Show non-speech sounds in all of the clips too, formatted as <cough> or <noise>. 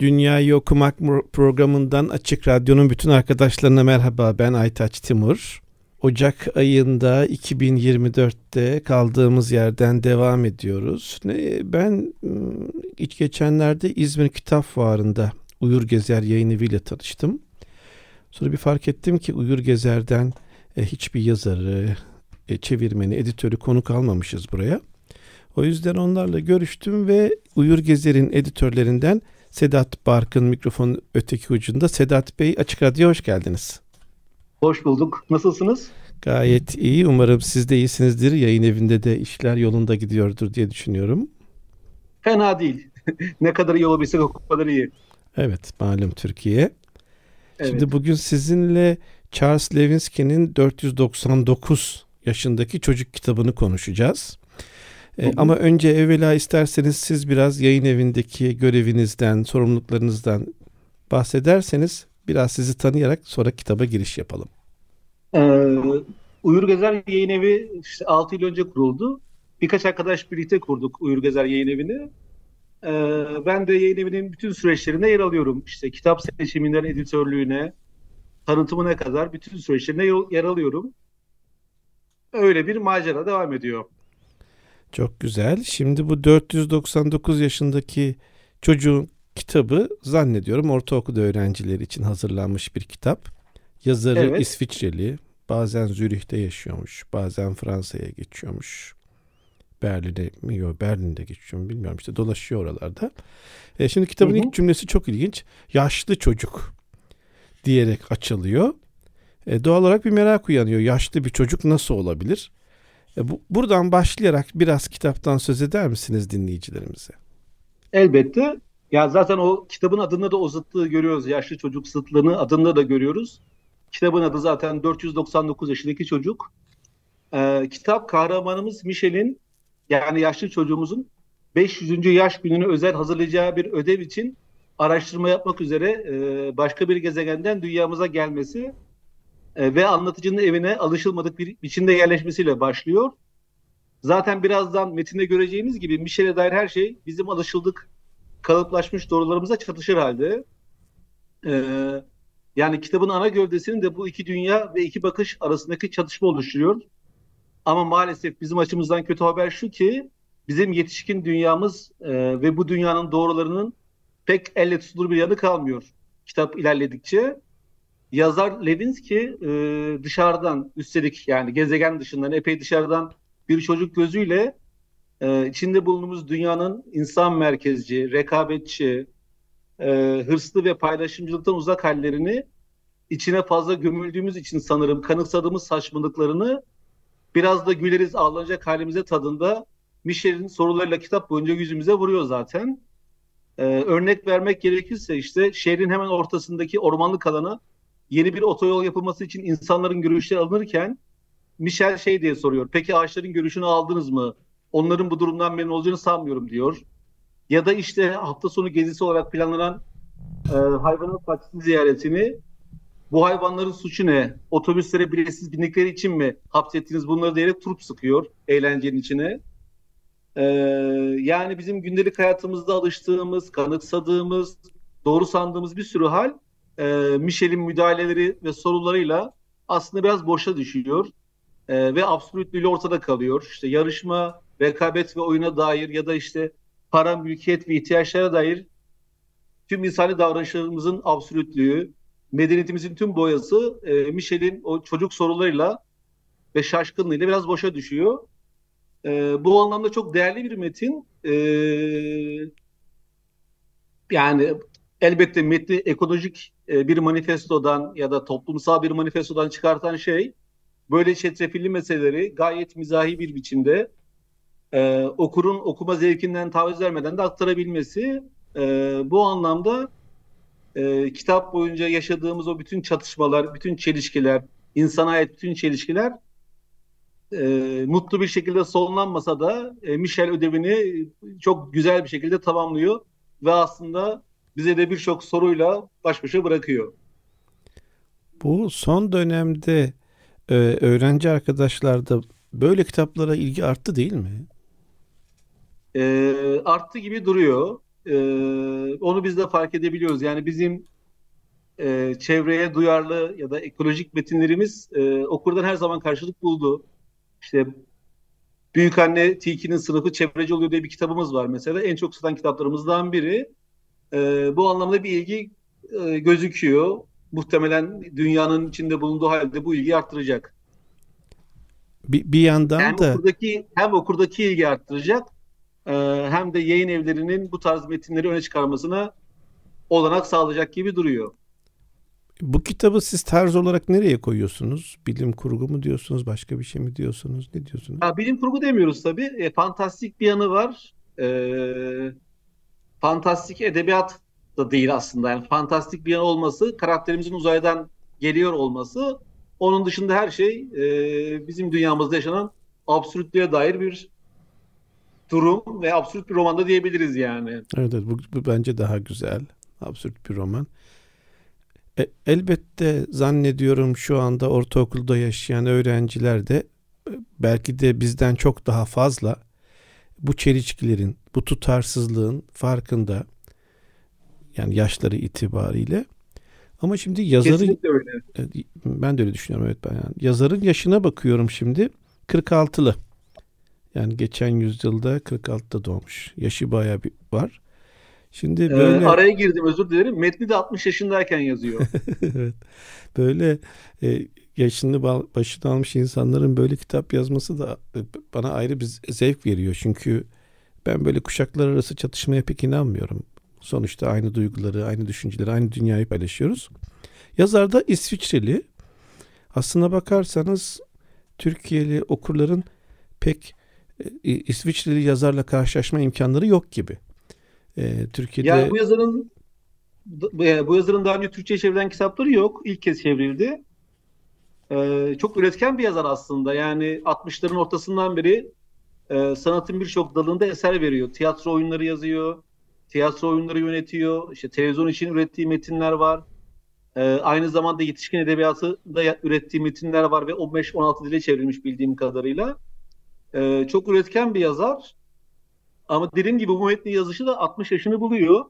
Dünyayı Okumak programından Açık Radyo'nun bütün arkadaşlarına merhaba. Ben Aytaç Timur. Ocak ayında 2024'te kaldığımız yerden devam ediyoruz. Ben ıı, ilk geçenlerde İzmir Kitap Fuarı'nda Uyur Gezer yayın eviyle tanıştım. Sonra bir fark ettim ki Uyur Gezer'den e, hiçbir yazarı, e, çevirmeni, editörü konuk almamışız buraya. O yüzden onlarla görüştüm ve Uyur Gezer'in editörlerinden Sedat Barkın mikrofon öteki ucunda. Sedat Bey Açık Radyo hoş geldiniz. Hoş bulduk. Nasılsınız? Gayet iyi. Umarım siz de iyisinizdir. Yayın evinde de işler yolunda gidiyordur diye düşünüyorum. Fena değil. <laughs> ne kadar iyi olabilsek o kadar iyi. Evet malum Türkiye. Evet. Şimdi bugün sizinle Charles Lewinsky'nin 499 yaşındaki çocuk kitabını konuşacağız. E, ama önce evvela isterseniz siz biraz yayın evindeki görevinizden, sorumluluklarınızdan bahsederseniz biraz sizi tanıyarak sonra kitaba giriş yapalım. Ee, Uyur Gezer Yayın Evi işte 6 yıl önce kuruldu. Birkaç arkadaş birlikte kurduk Uyur Gezer Yayın Evi'ni. Ee, ben de yayın evinin bütün süreçlerinde yer alıyorum. İşte kitap seçiminden editörlüğüne, tanıtımına kadar bütün süreçlerinde yer alıyorum. Öyle bir macera devam ediyor. Çok güzel. Şimdi bu 499 yaşındaki çocuğun kitabı zannediyorum ortaokulda öğrencileri için hazırlanmış bir kitap. Yazarı evet. İsviçreli. Bazen Zürih'te yaşıyormuş. Bazen Fransa'ya geçiyormuş. Berlin'e mi yok Berlin'de geçiyor bilmiyorum işte dolaşıyor oralarda. E, şimdi kitabın hı hı. ilk cümlesi çok ilginç. Yaşlı çocuk diyerek açılıyor. E, doğal olarak bir merak uyanıyor. Yaşlı bir çocuk nasıl olabilir? E, bu, buradan başlayarak biraz kitaptan söz eder misiniz dinleyicilerimize? Elbette. Ya zaten o kitabın adında da o zıtlığı görüyoruz. Yaşlı çocuk zıtlığını adında da görüyoruz. Kitabın adı zaten 499 yaşındaki çocuk. Ee, kitap kahramanımız Michel'in yani yaşlı çocuğumuzun 500. yaş gününü özel hazırlayacağı bir ödev için araştırma yapmak üzere e, başka bir gezegenden dünyamıza gelmesi e, ve anlatıcının evine alışılmadık bir biçimde yerleşmesiyle başlıyor. Zaten birazdan metinde göreceğimiz gibi Michel'e dair her şey bizim alışıldık kalıplaşmış doğrularımıza çatışır halde. Ee, yani kitabın ana gövdesinin de bu iki dünya ve iki bakış arasındaki çatışma oluşturuyor. Ama maalesef bizim açımızdan kötü haber şu ki bizim yetişkin dünyamız e, ve bu dünyanın doğrularının pek elle tutulur bir yanı kalmıyor kitap ilerledikçe. Yazar Levinsky e, dışarıdan üstelik yani gezegen dışından epey dışarıdan bir çocuk gözüyle e, içinde bulunduğumuz dünyanın insan merkezci, rekabetçi, e, hırslı ve paylaşımcılıktan uzak hallerini içine fazla gömüldüğümüz için sanırım kanıksadığımız saçmalıklarını biraz da güleriz ağlanacak halimize tadında Michel'in sorularıyla kitap boyunca yüzümüze vuruyor zaten. Ee, örnek vermek gerekirse işte şehrin hemen ortasındaki ormanlık alana yeni bir otoyol yapılması için insanların görüşleri alınırken Michel şey diye soruyor. Peki ağaçların görüşünü aldınız mı? Onların bu durumdan memnun olacağını sanmıyorum diyor. Ya da işte hafta sonu gezisi olarak planlanan e, hayvanat bahçesi ziyaretini bu hayvanların suçu ne? Otobüslere biletsiz bindikleri için mi hapsettiniz bunları diyerek turp sıkıyor eğlencenin içine. Ee, yani bizim gündelik hayatımızda alıştığımız, kanıksadığımız, doğru sandığımız bir sürü hal e, Michel'in müdahaleleri ve sorularıyla aslında biraz boşa düşüyor. E, ve absolutlüğü ortada kalıyor. İşte yarışma, rekabet ve oyuna dair ya da işte para, mülkiyet ve ihtiyaçlara dair tüm insani davranışlarımızın absolutlüğü, medeniyetimizin tüm boyası e, Michel'in o çocuk sorularıyla ve şaşkınlığıyla biraz boşa düşüyor. E, bu anlamda çok değerli bir metin. E, yani elbette metni ekolojik e, bir manifestodan ya da toplumsal bir manifestodan çıkartan şey böyle çetrefilli meseleleri gayet mizahi bir biçimde e, okurun okuma zevkinden taviz vermeden de aktarabilmesi. E, bu anlamda e, kitap boyunca yaşadığımız o bütün çatışmalar, bütün çelişkiler, insana ait bütün çelişkiler e, mutlu bir şekilde sonlanmasa da e, Michel ödevini çok güzel bir şekilde tamamlıyor ve aslında bize de birçok soruyla baş başa bırakıyor. Bu son dönemde e, öğrenci arkadaşlarda böyle kitaplara ilgi arttı değil mi? E, arttı gibi duruyor. E, onu biz de fark edebiliyoruz. Yani bizim e, çevreye duyarlı ya da ekolojik metinlerimiz e, okurdan her zaman karşılık buldu. İşte Büyük Anne Tilki'nin sınıfı çevreci oluyor diye bir kitabımız var mesela. En çok satan kitaplarımızdan biri. E, bu anlamda bir ilgi e, gözüküyor. Muhtemelen dünyanın içinde bulunduğu halde bu ilgi arttıracak. Bir, bir yandan hem da okurdaki hem okurdaki ilgi arttıracak e, hem de yayın evlerinin bu tarz metinleri öne çıkarmasına olanak sağlayacak gibi duruyor. Bu kitabı siz tarz olarak nereye koyuyorsunuz? Bilim kurgu mu diyorsunuz? Başka bir şey mi diyorsunuz? Ne diyorsunuz? Ya, bilim kurgu demiyoruz tabii. E, fantastik bir yanı var. E, fantastik edebiyat da değil aslında. Yani fantastik bir yanı olması, karakterimizin uzaydan geliyor olması. Onun dışında her şey e, bizim dünyamızda yaşanan absürtlüğe dair bir durum ve absürt bir romanda diyebiliriz yani. Evet, evet bu, bu bence daha güzel. Absürt bir roman. E, elbette zannediyorum şu anda ortaokulda yaşayan öğrenciler de e, belki de bizden çok daha fazla bu çelişkilerin, bu tutarsızlığın farkında. Yani yaşları itibariyle. Ama şimdi yazarın ben de öyle düşünüyorum evet ben yani. Yazarın yaşına bakıyorum şimdi 46'lı. Yani geçen yüzyılda 46'da doğmuş. Yaşı bayağı bir var. Şimdi Ee, böyle araya girdim özür dilerim. Metni de 60 yaşındayken yazıyor. <laughs> evet. Böyle e, yaşını ba- başını almış insanların böyle kitap yazması da e, bana ayrı bir zevk veriyor. Çünkü ben böyle kuşaklar arası çatışmaya pek inanmıyorum. Sonuçta aynı duyguları, aynı düşünceleri, aynı dünyayı paylaşıyoruz. Yazar da İsviçreli. Aslına bakarsanız Türkiye'li okurların pek e, İsviçreli yazarla karşılaşma imkanları yok gibi. E, Türkiye'de Yani bu yazarın bu yazarın daha önce Türkçe'ye çevrilen kitapları yok. İlk kez çevrildi. Ee, çok üretken bir yazar aslında. Yani 60'ların ortasından beri e, sanatın birçok dalında eser veriyor. Tiyatro oyunları yazıyor. Tiyatro oyunları yönetiyor. İşte televizyon için ürettiği metinler var. Ee, aynı zamanda yetişkin edebiyatı da ürettiği metinler var ve 15-16 dile çevrilmiş bildiğim kadarıyla. Ee, çok üretken bir yazar. Ama dediğim gibi bu metni yazışı da 60 yaşını buluyor.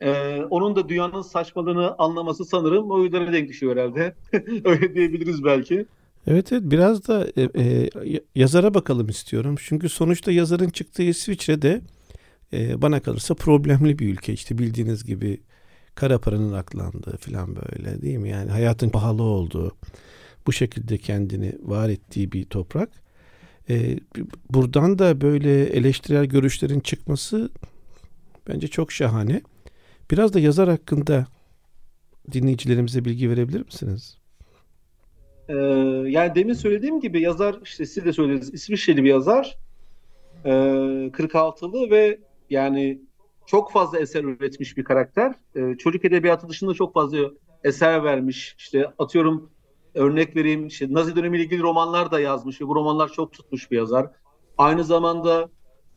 Ee, onun da dünyanın saçmalığını anlaması sanırım o yüzden denk düşüyor herhalde. <laughs> Öyle diyebiliriz belki. Evet evet biraz da e, e, yazara bakalım istiyorum. Çünkü sonuçta yazarın çıktığı İsviçre'de e, bana kalırsa problemli bir ülke. İşte bildiğiniz gibi kara paranın aklandığı falan böyle değil mi? Yani hayatın pahalı olduğu, bu şekilde kendini var ettiği bir toprak. E, buradan da böyle eleştirel görüşlerin çıkması bence çok şahane. Biraz da yazar hakkında dinleyicilerimize bilgi verebilir misiniz? Ee, yani demin söylediğim gibi yazar işte siz de söylediniz İsviçreli bir yazar. Ee, 46'lı ve yani çok fazla eser üretmiş bir karakter. Ee, çocuk edebiyatı dışında çok fazla eser vermiş. İşte atıyorum örnek vereyim işte Nazi dönemiyle ilgili romanlar da yazmış ve bu romanlar çok tutmuş bir yazar. Aynı zamanda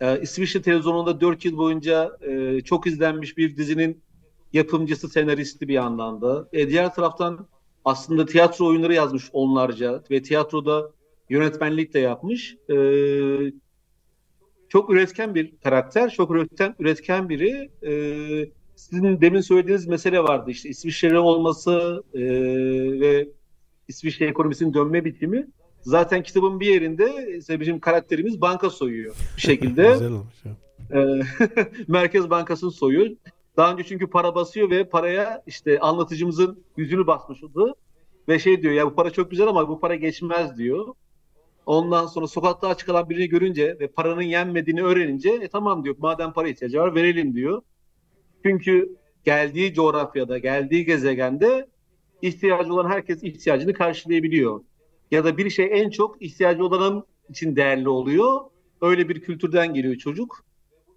e, İsviçre televizyonunda 4 yıl boyunca e, çok izlenmiş bir dizinin yapımcısı, senaristi bir yandan da. E, diğer taraftan aslında tiyatro oyunları yazmış onlarca ve tiyatroda yönetmenlik de yapmış. E, çok üretken bir karakter, çok üretken, üretken biri. E, sizin demin söylediğiniz mesele vardı işte İsviçreli olması e, ve İsviçre ekonomisinin dönme biçimi. Zaten kitabın bir yerinde işte bizim karakterimiz banka soyuyor bir şekilde. <laughs> Güzel olmuş. ya. Ee, <laughs> Merkez Bankası'nı soyuyor. Daha önce çünkü para basıyor ve paraya işte anlatıcımızın yüzünü basmıştı. Ve şey diyor ya bu para çok güzel ama bu para geçmez diyor. Ondan sonra sokakta aç kalan birini görünce ve paranın yenmediğini öğrenince e tamam diyor madem para ihtiyacı var verelim diyor. Çünkü geldiği coğrafyada, geldiği gezegende ihtiyacı olan herkes ihtiyacını karşılayabiliyor. Ya da bir şey en çok ihtiyacı olanın için değerli oluyor. Öyle bir kültürden geliyor çocuk.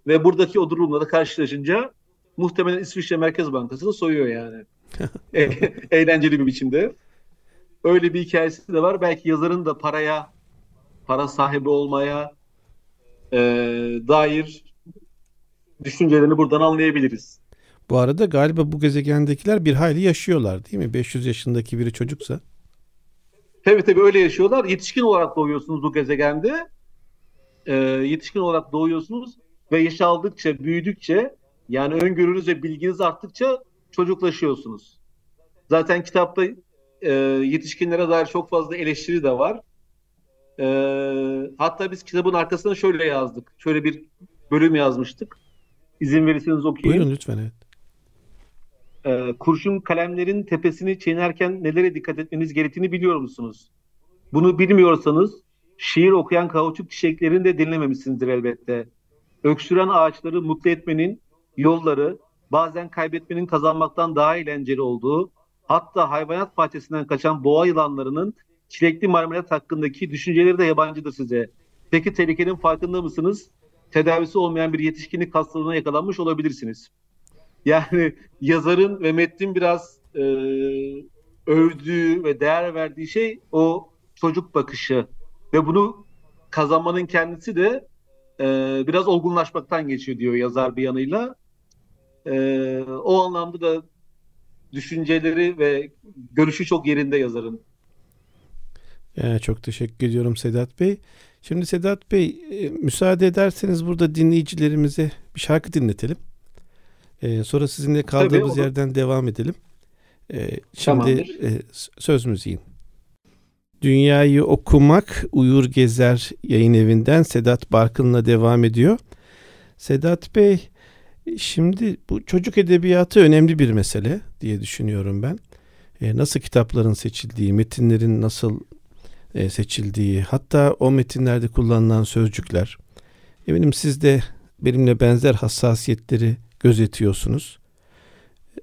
Ve buradaki o durumla da karşılaşınca muhtemelen İsviçre Merkez Bankası'nı soyuyor yani. E, <laughs> eğlenceli bir biçimde. Öyle bir hikayesi de var. Belki yazarın da paraya, para sahibi olmaya e, dair düşüncelerini buradan anlayabiliriz. Bu arada galiba bu gezegendekiler bir hayli yaşıyorlar değil mi? 500 yaşındaki biri çocuksa. Tabii tabii öyle yaşıyorlar. Yetişkin olarak doğuyorsunuz bu gezegende. Ee, yetişkin olarak doğuyorsunuz ve yaş aldıkça, büyüdükçe yani öngörünüz ve bilginiz arttıkça çocuklaşıyorsunuz. Zaten kitapta e, yetişkinlere dair çok fazla eleştiri de var. E, hatta biz kitabın arkasına şöyle yazdık. Şöyle bir bölüm yazmıştık. İzin verirseniz okuyayım. Buyurun lütfen evet. E, kurşun kalemlerin tepesini çiğnerken nelere dikkat etmeniz gerektiğini biliyor musunuz? Bunu bilmiyorsanız şiir okuyan kauçuk çiçeklerini de dinlememişsinizdir elbette. Öksüren ağaçları mutlu etmenin yolları bazen kaybetmenin kazanmaktan daha eğlenceli olduğu, hatta hayvanat bahçesinden kaçan boğa yılanlarının çilekli marmelat hakkındaki düşünceleri de yabancıdır size. Peki tehlikenin farkında mısınız? Tedavisi olmayan bir yetişkinlik hastalığına yakalanmış olabilirsiniz. Yani <laughs> yazarın ve metnin biraz e, övdüğü ve değer verdiği şey o çocuk bakışı. Ve bunu kazanmanın kendisi de e, biraz olgunlaşmaktan geçiyor diyor yazar bir yanıyla. E, o anlamda da düşünceleri ve görüşü çok yerinde yazarın. Ee, çok teşekkür ediyorum Sedat Bey. Şimdi Sedat Bey e, müsaade ederseniz burada dinleyicilerimize bir şarkı dinletelim. Ee, sonra sizinle kaldığımız Tabii, yerden devam edelim. Ee, şimdi e, söz müziğin. Dünyayı okumak Uyur Gezer yayın evinden Sedat Barkın'la devam ediyor. Sedat Bey şimdi bu çocuk edebiyatı önemli bir mesele diye düşünüyorum ben. E, nasıl kitapların seçildiği, metinlerin nasıl e, seçildiği, hatta o metinlerde kullanılan sözcükler. Eminim siz de benimle benzer hassasiyetleri gözetiyorsunuz.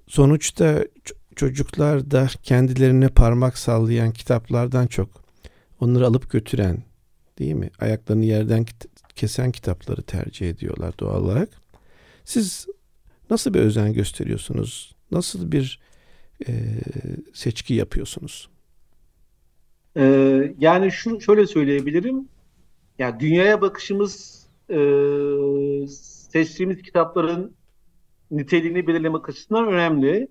Sonuçta çocuklar da kendilerine parmak sallayan kitaplardan çok onları alıp götüren değil mi? Ayaklarını yerden kesen kitapları tercih ediyorlar doğal olarak. Siz nasıl bir özen gösteriyorsunuz? Nasıl bir e, seçki yapıyorsunuz? Ee, yani şu şöyle söyleyebilirim. Ya yani dünyaya bakışımız e, seçtiğimiz kitapların niteliğini belirlemek açısından önemli.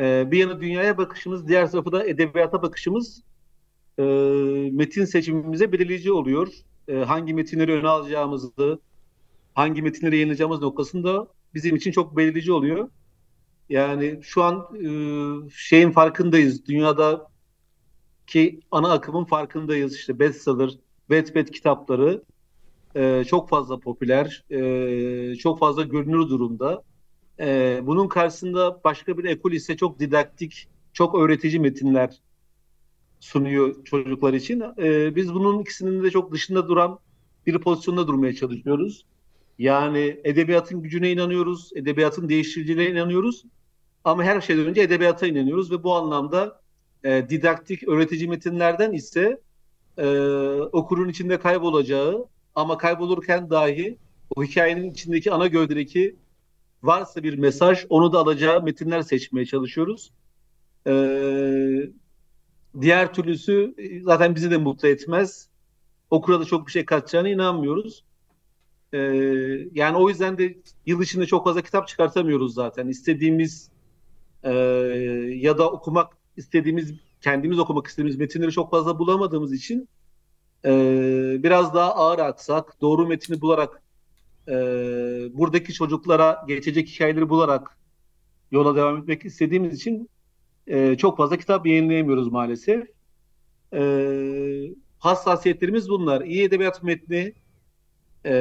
Ee, bir yana dünyaya bakışımız, diğer tarafı da edebiyata bakışımız e, metin seçimimize belirleyici oluyor. E, hangi metinleri öne alacağımızı, hangi metinleri yayınlayacağımız noktasında bizim için çok belirleyici oluyor. Yani şu an e, şeyin farkındayız. Dünyada ki ana akımın farkındayız. İşte bestseller, Wattpad kitapları e, çok fazla popüler, e, çok fazla görünür durumda. E, bunun karşısında başka bir ekol ise çok didaktik, çok öğretici metinler sunuyor çocuklar için. E, biz bunun ikisinin de çok dışında duran bir pozisyonda durmaya çalışıyoruz. Yani edebiyatın gücüne inanıyoruz, edebiyatın değiştiriciliğine inanıyoruz. Ama her şeyden önce edebiyata inanıyoruz ve bu anlamda e, didaktik, öğretici metinlerden ise e, okurun içinde kaybolacağı ama kaybolurken dahi o hikayenin içindeki ana gövdedeki varsa bir mesaj onu da alacağı metinler seçmeye çalışıyoruz. Ee, diğer türlüsü e, zaten bizi de mutlu etmez. Okura da çok bir şey katacağına inanmıyoruz. Ee, yani o yüzden de yıl içinde çok fazla kitap çıkartamıyoruz zaten. İstediğimiz e, ya da okumak istediğimiz, kendimiz okumak istediğimiz metinleri çok fazla bulamadığımız için e, biraz daha ağır aksak, doğru metini bularak e, buradaki çocuklara geçecek hikayeleri bularak yola devam etmek istediğimiz için e, çok fazla kitap yayınlayamıyoruz maalesef. E, hassasiyetlerimiz bunlar. İyi edebiyat metni e,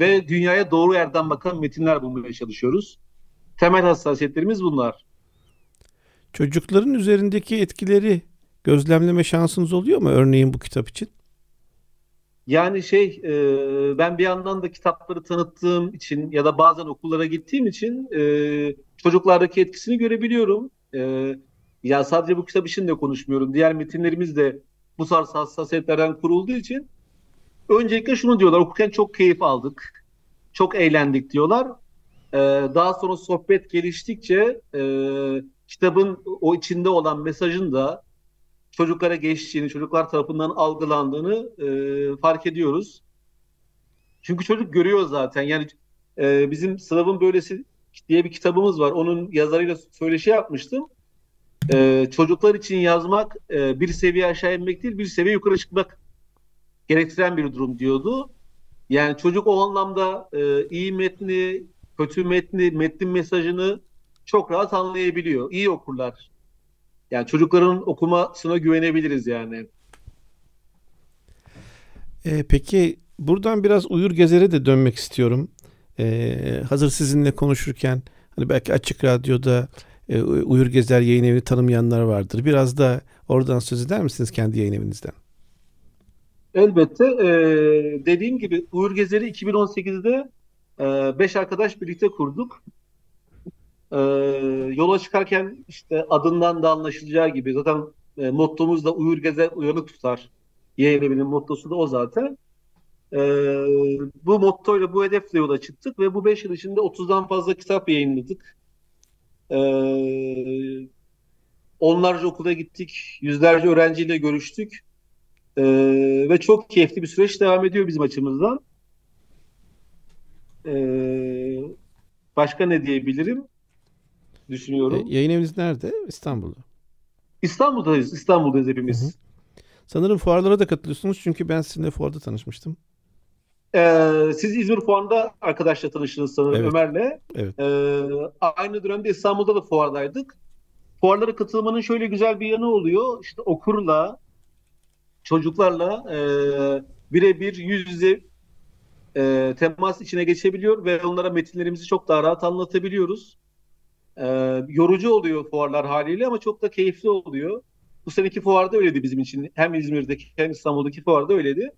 ve dünyaya doğru yerden bakan metinler bulmaya çalışıyoruz. Temel hassasiyetlerimiz bunlar. Çocukların üzerindeki etkileri gözlemleme şansınız oluyor mu örneğin bu kitap için? Yani şey e, ben bir yandan da kitapları tanıttığım için ya da bazen okullara gittiğim için e, çocuklardaki etkisini görebiliyorum. E, ya sadece bu kitap için de konuşmuyorum. Diğer metinlerimiz de bu tarz hassasiyetlerden kurulduğu için öncelikle şunu diyorlar okurken çok keyif aldık. Çok eğlendik diyorlar. E, daha sonra sohbet geliştikçe e, kitabın o içinde olan mesajın da çocuklara geçtiğini, çocuklar tarafından algılandığını e, fark ediyoruz. Çünkü çocuk görüyor zaten. Yani e, bizim Sınavın Böylesi diye bir kitabımız var. Onun yazarıyla söyleşi yapmıştım. E, çocuklar için yazmak e, bir seviye aşağı inmek değil, bir seviye yukarı çıkmak gerektiren bir durum diyordu. Yani çocuk o anlamda e, iyi metni, kötü metni, metnin mesajını çok rahat anlayabiliyor. İyi okurlar. Yani çocukların okumasına güvenebiliriz yani. E, peki buradan biraz Uyur Gezer'e de dönmek istiyorum. E, hazır sizinle konuşurken hani belki açık radyoda e, Uyur Gezer yayın evini tanımayanlar vardır. Biraz da oradan söz eder misiniz kendi yayın evinizden? Elbette. E, dediğim gibi Uyur Gezer'i 2018'de e, beş arkadaş birlikte kurduk. E, yola çıkarken işte adından da anlaşılacağı gibi zaten e, mottomuz da uyur gezer uyanık tutar. Evinin mottosu da o zaten. E, bu mottoyla bu hedefle yola çıktık ve bu 5 yıl içinde 30'dan fazla kitap yayınladık. E, onlarca okula gittik, yüzlerce öğrenciyle görüştük. E, ve çok keyifli bir süreç devam ediyor bizim açımızdan. E, başka ne diyebilirim? düşünüyorum. E, yayın eviniz nerede? İstanbul'da. İstanbul'dayız. İstanbul'dayız hepimiz. Hı hı. Sanırım fuarlara da katılıyorsunuz çünkü ben sizinle fuarda tanışmıştım. Ee, siz İzmir fuarında arkadaşla tanıştınız sanırım evet. Ömer'le. Evet. Ee, aynı dönemde İstanbul'da da fuardaydık. Fuarlara katılmanın şöyle güzel bir yanı oluyor. İşte okurla, çocuklarla e, birebir yüz yüze e, temas içine geçebiliyor ve onlara metinlerimizi çok daha rahat anlatabiliyoruz. E, yorucu oluyor fuarlar haliyle ama çok da keyifli oluyor. Bu seneki fuarda öyleydi bizim için. Hem İzmir'deki hem İstanbul'daki fuarda öyleydi.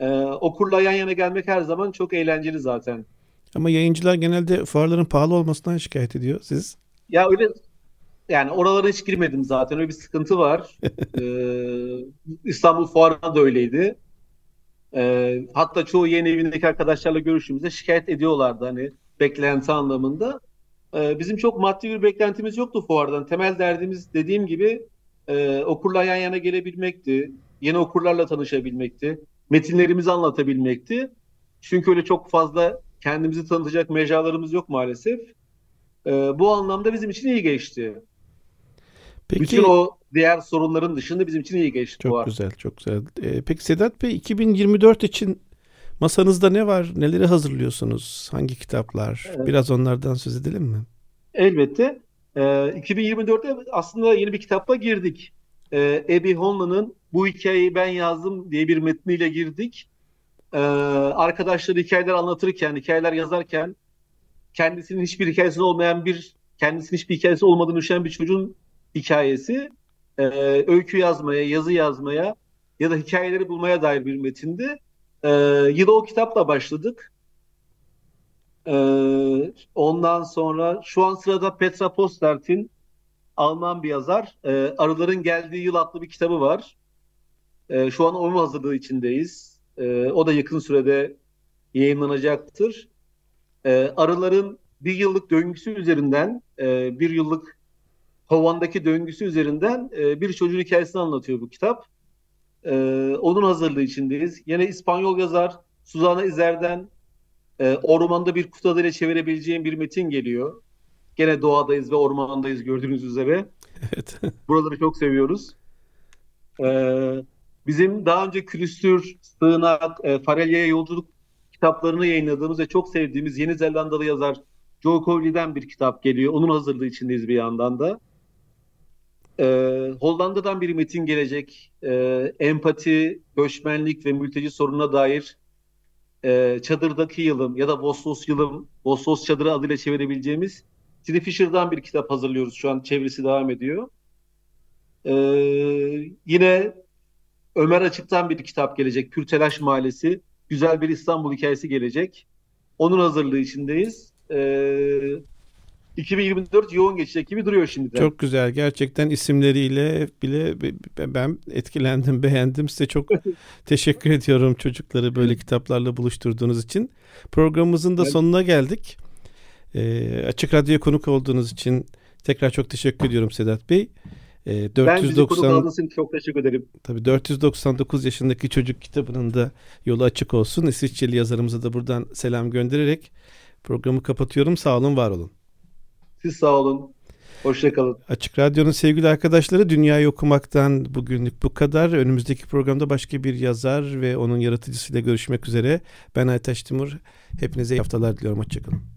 E, okurla yan yana gelmek her zaman çok eğlenceli zaten. Ama yayıncılar genelde fuarların pahalı olmasından şikayet ediyor. Siz? Ya öyle yani oralara hiç girmedim zaten. Öyle bir sıkıntı var. <laughs> ee, İstanbul Fuarı'na da öyleydi. Ee, hatta çoğu yeni evindeki arkadaşlarla görüştüğümüzde şikayet ediyorlardı hani beklenti anlamında. Ee, bizim çok maddi bir beklentimiz yoktu fuardan. Temel derdimiz dediğim gibi e, okurla yan yana gelebilmekti. Yeni okurlarla tanışabilmekti. Metinlerimizi anlatabilmekti. Çünkü öyle çok fazla kendimizi tanıtacak mecralarımız yok maalesef. E, bu anlamda bizim için iyi geçti. Peki, Bütün o diğer sorunların dışında bizim için iyi geçti. Çok güzel, çok güzel. Ee, peki Sedat Bey 2024 için Masanızda ne var? Neleri hazırlıyorsunuz? Hangi kitaplar? Evet. Biraz onlardan söz edelim mi? Elbette. Ee, 2024'te aslında yeni bir kitapla girdik. Ee, Abby Holland'ın Bu Hikayeyi Ben Yazdım diye bir metniyle girdik. Ee, arkadaşları hikayeler anlatırken, hikayeler yazarken kendisinin hiçbir hikayesi olmayan bir, kendisinin hiçbir hikayesi olmadığını düşünen bir çocuğun hikayesi e, öykü yazmaya, yazı yazmaya ya da hikayeleri bulmaya dair bir metindi. Ee, yıla o kitapla başladık. Ee, ondan sonra şu an sırada Petra Postert'in Alman bir yazar. E, Arıların Geldiği Yıl adlı bir kitabı var. E, şu an onun hazırlığı içindeyiz. E, o da yakın sürede yayınlanacaktır. E, arıların bir yıllık döngüsü üzerinden, e, bir yıllık kovandaki döngüsü üzerinden e, bir çocuğun hikayesini anlatıyor bu kitap. Ee, onun hazırlığı içindeyiz. Yine İspanyol yazar Suzana İzer'den e, ormanda bir kutu adıyla çevirebileceğim bir metin geliyor. Gene doğadayız ve ormandayız gördüğünüz üzere. <laughs> Evet. Buraları çok seviyoruz. Ee, bizim daha önce Külüstür, Sığınak, e, Farelya'ya yolculuk kitaplarını yayınladığımız ve çok sevdiğimiz Yeni Zelandalı yazar Joe Cowley'den bir kitap geliyor. Onun hazırlığı içindeyiz bir yandan da. Ee, Hollanda'dan bir metin gelecek. Ee, empati, göçmenlik ve mülteci sorununa dair e, çadırdaki yılım ya da Vossos yılım, Vossos çadırı adıyla çevirebileceğimiz Tilly Fisher'dan bir kitap hazırlıyoruz. Şu an çevresi devam ediyor. Ee, yine Ömer Açık'tan bir kitap gelecek. Pürtelaş Mahallesi. Güzel bir İstanbul hikayesi gelecek. Onun hazırlığı içindeyiz. Ee, 2024 yoğun geçecek gibi duruyor şimdiden. Çok güzel. Gerçekten isimleriyle bile ben etkilendim, <laughs> beğendim. Size çok <laughs> teşekkür ediyorum çocukları böyle kitaplarla buluşturduğunuz için. Programımızın da evet. sonuna geldik. Ee, Açık Radyo'ya konuk olduğunuz için tekrar çok teşekkür ediyorum Sedat Bey. E, 490 ben çok teşekkür ederim. Tabii 499 yaşındaki çocuk kitabının da yolu açık olsun. İsviçreli yazarımıza da buradan selam göndererek programı kapatıyorum. Sağ olun, var olun. Siz sağ olun. Hoşçakalın. Açık Radyo'nun sevgili arkadaşları Dünyayı Okumak'tan bugünlük bu kadar. Önümüzdeki programda başka bir yazar ve onun yaratıcısıyla görüşmek üzere. Ben Aytaş Timur. Hepinize iyi haftalar diliyorum. Hoşçakalın.